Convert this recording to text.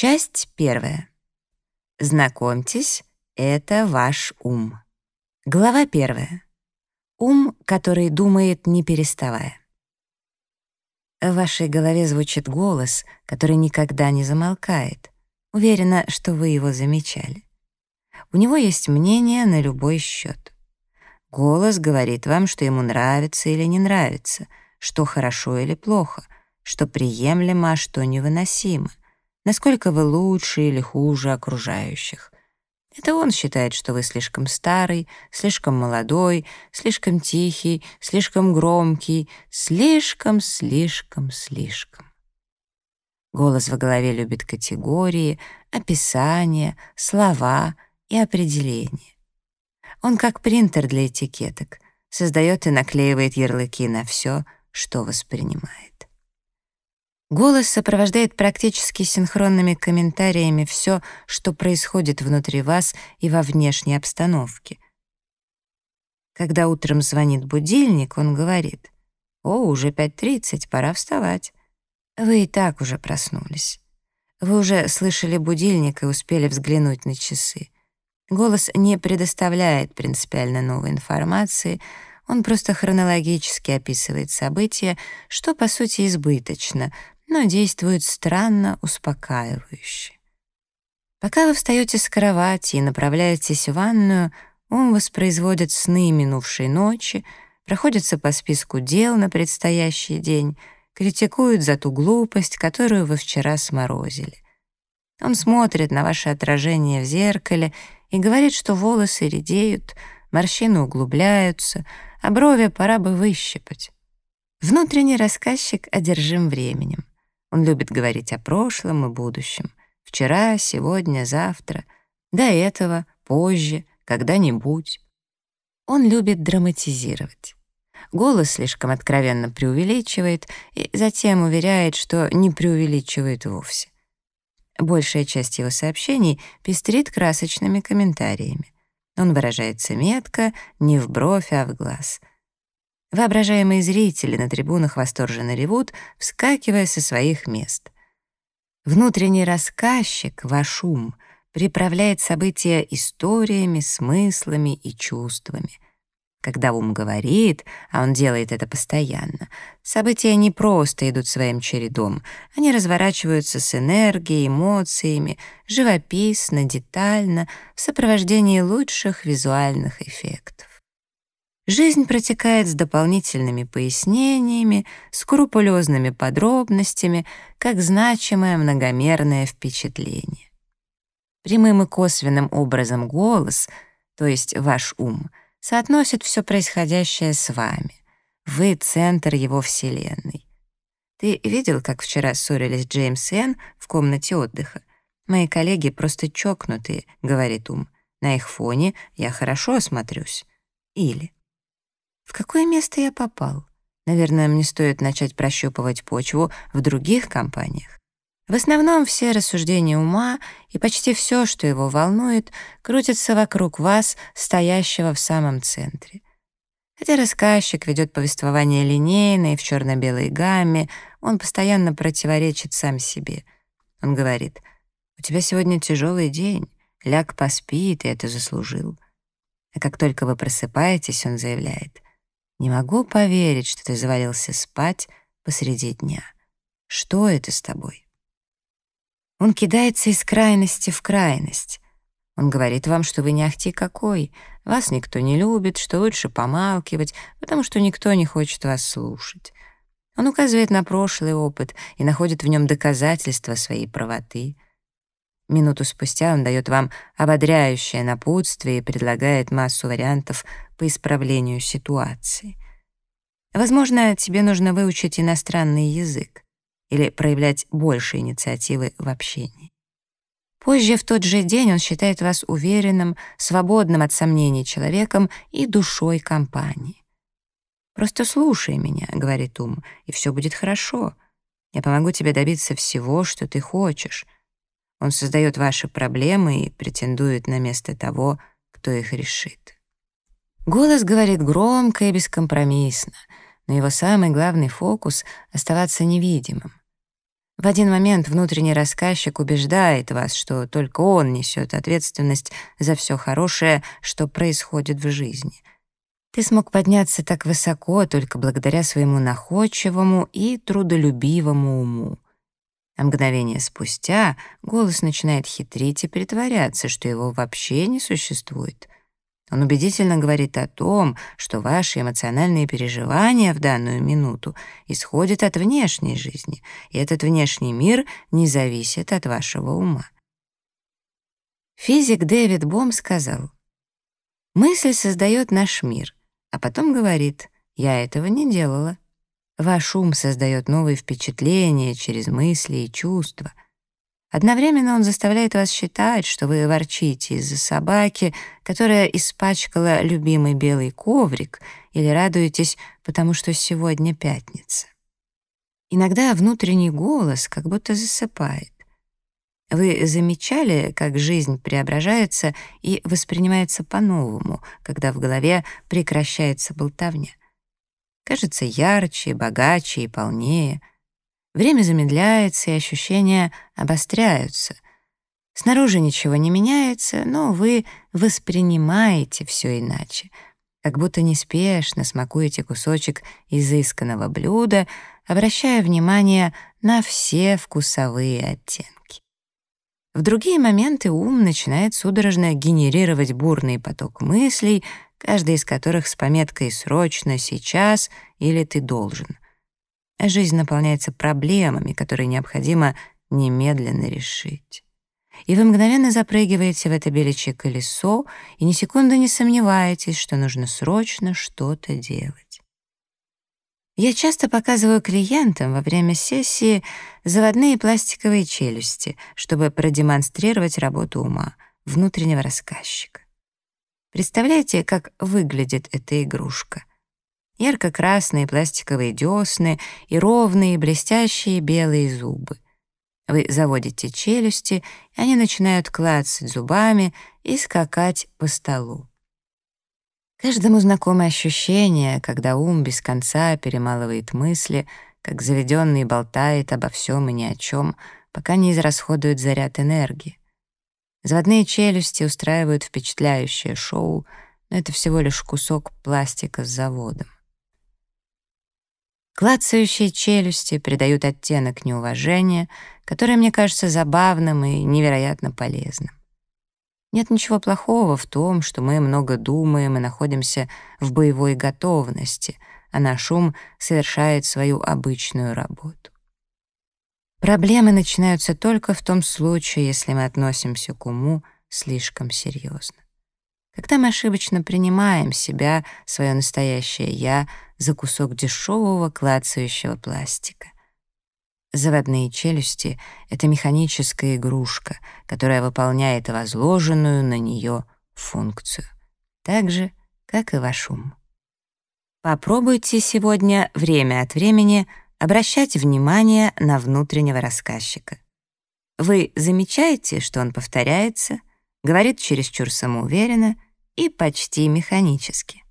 Часть первая. Знакомьтесь, это ваш ум. Глава первая. Ум, который думает, не переставая. В вашей голове звучит голос, который никогда не замолкает. Уверена, что вы его замечали. У него есть мнение на любой счет. Голос говорит вам, что ему нравится или не нравится, что хорошо или плохо, что приемлемо, а что невыносимо, насколько вы лучше или хуже окружающих. Это он считает, что вы слишком старый, слишком молодой, слишком тихий, слишком громкий, слишком, слишком, слишком. Голос в голове любит категории, описания, слова и определения. Он как принтер для этикеток, создает и наклеивает ярлыки на все, что воспринимает. Голос сопровождает практически синхронными комментариями все, что происходит внутри вас и во внешней обстановке. Когда утром звонит будильник, он говорит, «О, уже 5.30, пора вставать». Вы и так уже проснулись. Вы уже слышали будильник и успели взглянуть на часы. Голос не предоставляет принципиально новой информации, он просто хронологически описывает события, что, по сути, избыточно, но действует странно успокаивающе. Пока вы встаете с кровати и направляетесь в ванную, ум воспроизводит сны минувшей ночи, проходится по списку дел на предстоящий день, критикует за ту глупость, которую вы вчера сморозили. Он смотрит на ваше отражение в зеркале и говорит, что волосы редеют, морщины углубляются, а брови пора бы выщипать. Внутренний рассказчик одержим временем. Он любит говорить о прошлом и будущем. Вчера, сегодня, завтра, до этого, позже, когда-нибудь. Он любит драматизировать. Голос слишком откровенно преувеличивает и затем уверяет, что не преувеличивает вовсе. Большая часть его сообщений пестрит красочными комментариями. Он выражается метко, не в бровь, а в глаз. Воображаемые зрители на трибунах восторженно ревут, вскакивая со своих мест. Внутренний рассказчик, ваш ум, приправляет события историями, смыслами и чувствами — когда ум говорит, а он делает это постоянно, события не просто идут своим чередом, они разворачиваются с энергией, эмоциями, живописно, детально, в сопровождении лучших визуальных эффектов. Жизнь протекает с дополнительными пояснениями, скрупулезными подробностями, как значимое многомерное впечатление. Прямым и косвенным образом голос, то есть ваш ум — соотносит все происходящее с вами. Вы — центр его вселенной. Ты видел, как вчера ссорились Джеймс и Энн в комнате отдыха? Мои коллеги просто чокнутые, — говорит ум. На их фоне я хорошо осмотрюсь. Или... В какое место я попал? Наверное, мне стоит начать прощупывать почву в других компаниях. В основном все рассуждения ума и почти все, что его волнует, крутится вокруг вас, стоящего в самом центре. Хотя рассказчик ведет повествование линейно и в черно-белой гамме, он постоянно противоречит сам себе. Он говорит, «У тебя сегодня тяжелый день, ляг поспи, ты это заслужил». А как только вы просыпаетесь, он заявляет, «Не могу поверить, что ты завалился спать посреди дня. Что это с тобой?» Он кидается из крайности в крайность. Он говорит вам, что вы не ахти какой, вас никто не любит, что лучше помалкивать, потому что никто не хочет вас слушать. Он указывает на прошлый опыт и находит в нем доказательства своей правоты. Минуту спустя он дает вам ободряющее напутствие и предлагает массу вариантов по исправлению ситуации. Возможно, тебе нужно выучить иностранный язык или проявлять больше инициативы в общении. Позже в тот же день он считает вас уверенным, свободным от сомнений человеком и душой компании. «Просто слушай меня», — говорит ум, — «и все будет хорошо. Я помогу тебе добиться всего, что ты хочешь». Он создает ваши проблемы и претендует на место того, кто их решит. Голос говорит громко и бескомпромиссно, но его самый главный фокус — оставаться невидимым. В один момент внутренний рассказчик убеждает вас, что только он несет ответственность за все хорошее, что происходит в жизни. Ты смог подняться так высоко только благодаря своему находчивому и трудолюбивому уму. А мгновение спустя голос начинает хитрить и притворяться, что его вообще не существует — он убедительно говорит о том, что ваши эмоциональные переживания в данную минуту исходят от внешней жизни, и этот внешний мир не зависит от вашего ума. Физик Дэвид Бом сказал, «Мысль создает наш мир, а потом говорит, я этого не делала. Ваш ум создает новые впечатления через мысли и чувства — Одновременно он заставляет вас считать, что вы ворчите из-за собаки, которая испачкала любимый белый коврик, или радуетесь, потому что сегодня пятница. Иногда внутренний голос как будто засыпает. Вы замечали, как жизнь преображается и воспринимается по-новому, когда в голове прекращается болтовня? Кажется ярче, богаче и полнее — Время замедляется, и ощущения обостряются. Снаружи ничего не меняется, но вы воспринимаете все иначе, как будто неспешно смакуете кусочек изысканного блюда, обращая внимание на все вкусовые оттенки. В другие моменты ум начинает судорожно генерировать бурный поток мыслей, каждый из которых с пометкой «срочно», «сейчас» или «ты должен». Жизнь наполняется проблемами, которые необходимо немедленно решить. И вы мгновенно запрыгиваете в это беличье колесо и ни секунды не сомневаетесь, что нужно срочно что-то делать. Я часто показываю клиентам во время сессии заводные пластиковые челюсти, чтобы продемонстрировать работу ума, внутреннего рассказчика. Представляете, как выглядит эта игрушка? Ярко-красные пластиковые десны и ровные блестящие белые зубы. Вы заводите челюсти, и они начинают клацать зубами и скакать по столу. Каждому знакомо ощущение, когда ум без конца перемалывает мысли, как заведенный болтает обо всем и ни о чем, пока не израсходует заряд энергии. Заводные челюсти устраивают впечатляющее шоу, но это всего лишь кусок пластика с заводом. Клацающие челюсти придают оттенок неуважения, который мне кажется забавным и невероятно полезным. Нет ничего плохого в том, что мы много думаем и находимся в боевой готовности, а наш ум совершает свою обычную работу. Проблемы начинаются только в том случае, если мы относимся к уму слишком серьезно. Когда мы ошибочно принимаем себя, свое настоящее «я», за кусок дешевого клацающего пластика. Заводные челюсти — это механическая игрушка, которая выполняет возложенную на нее функцию, так же, как и ваш ум. Попробуйте сегодня время от времени обращать внимание на внутреннего рассказчика. Вы замечаете, что он повторяется, говорит чересчур самоуверенно и почти механически.